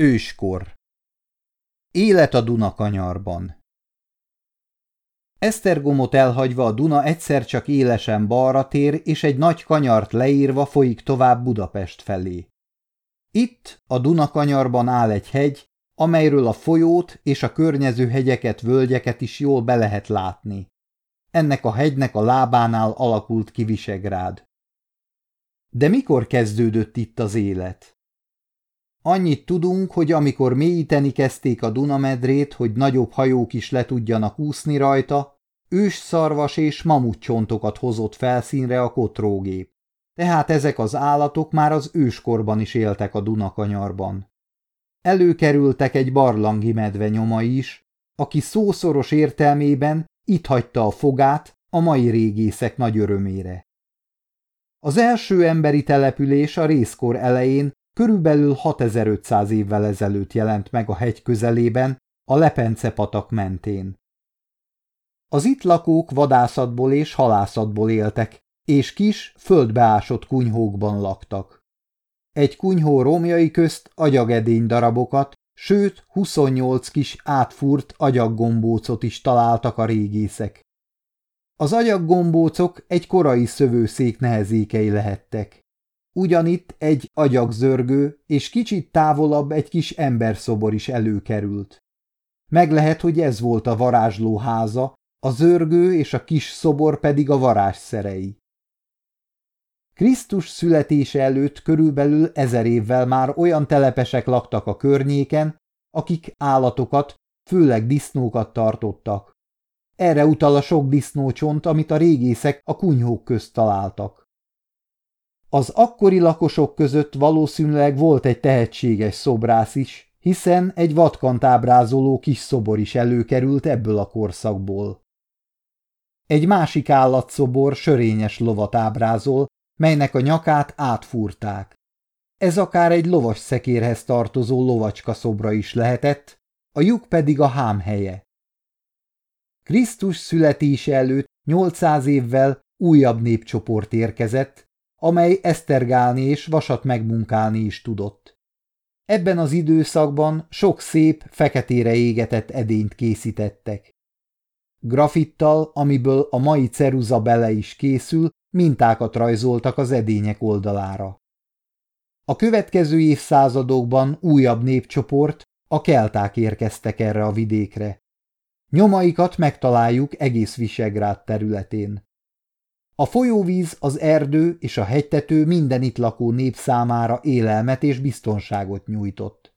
Őskor Élet a Dunakanyarban Esztergomot elhagyva a Duna egyszer csak élesen balra tér, és egy nagy kanyart leírva folyik tovább Budapest felé. Itt, a Dunakanyarban áll egy hegy, amelyről a folyót és a környező hegyeket, völgyeket is jól be lehet látni. Ennek a hegynek a lábánál alakult ki Visegrád. De mikor kezdődött itt az élet? Annyit tudunk, hogy amikor mélyíteni kezdték a Dunamedrét, hogy nagyobb hajók is le tudjanak úszni rajta, ős-szarvas és mamutcsontokat hozott felszínre a kotrógép. Tehát ezek az állatok már az őskorban is éltek a Dunakanyarban. Előkerültek egy barlangi medve nyomai is, aki szószoros értelmében itt hagyta a fogát a mai régészek nagy örömére. Az első emberi település a részkor elején körülbelül 6500 évvel ezelőtt jelent meg a hegy közelében, a Lepence patak mentén. Az itt lakók vadászatból és halászatból éltek, és kis, földbeásott kunyhókban laktak. Egy kunyhó romjai közt agyagedény darabokat, sőt 28 kis átfúrt agyaggombócot is találtak a régészek. Az agyaggombócok egy korai szövőszék nehezékei lehettek. Ugyanitt egy agyagzörgő, és kicsit távolabb egy kis emberszobor is előkerült. Meg lehet, hogy ez volt a varázsló háza, a zörgő és a kis szobor pedig a varázsszerei. Krisztus születése előtt körülbelül ezer évvel már olyan telepesek laktak a környéken, akik állatokat, főleg disznókat tartottak. Erre utal a sok disznócsont, amit a régészek a kunyhók közt találtak. Az akkori lakosok között valószínűleg volt egy tehetséges szobrász is, hiszen egy vatkant ábrázoló kis szobor is előkerült ebből a korszakból. Egy másik állatszobor sörényes lovat ábrázol, melynek a nyakát átfúrták. Ez akár egy lovas szekérhez tartozó lovacska szobra is lehetett, a lyuk pedig a hám helye. Krisztus születése előtt 800 évvel újabb népcsoport érkezett, amely esztergálni és vasat megmunkálni is tudott. Ebben az időszakban sok szép, feketére égetett edényt készítettek. Grafittal, amiből a mai ceruza bele is készül, mintákat rajzoltak az edények oldalára. A következő évszázadokban újabb népcsoport, a kelták érkeztek erre a vidékre. Nyomaikat megtaláljuk egész Visegrád területén. A folyóvíz, az erdő és a hegytető minden itt lakó nép számára élelmet és biztonságot nyújtott.